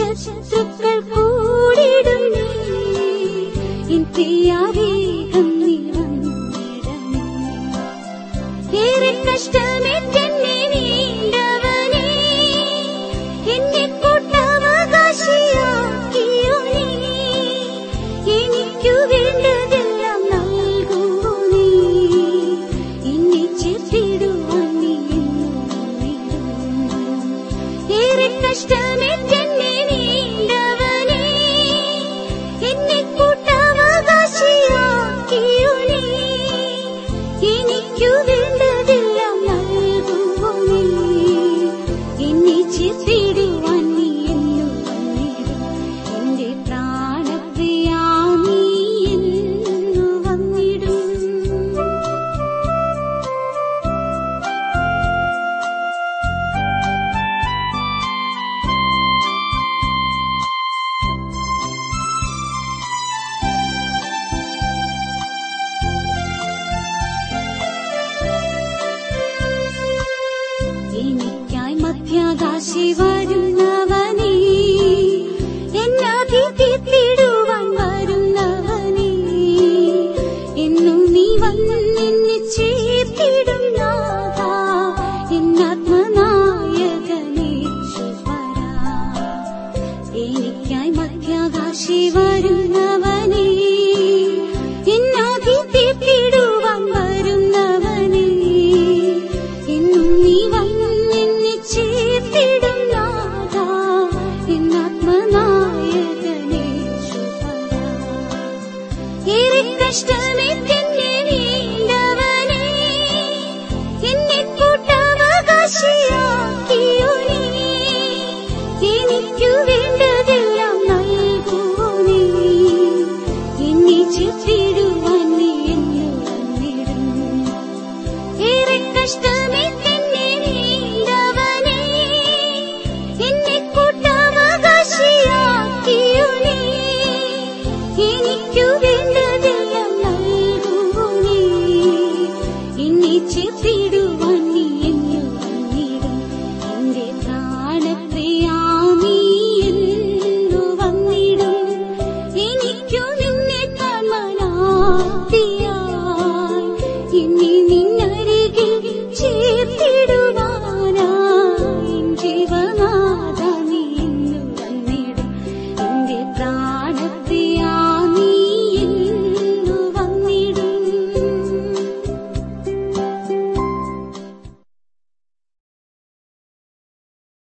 ശത്രുക്കൾ കൂടിടും ഏറെ കഷ്ടമേറ്റെന്നെ നീ എനിക്കു വേണ്ടതെല്ലാം നൽകൂ നീ ഇനി ചേർത്തിടും. inatlı em mim.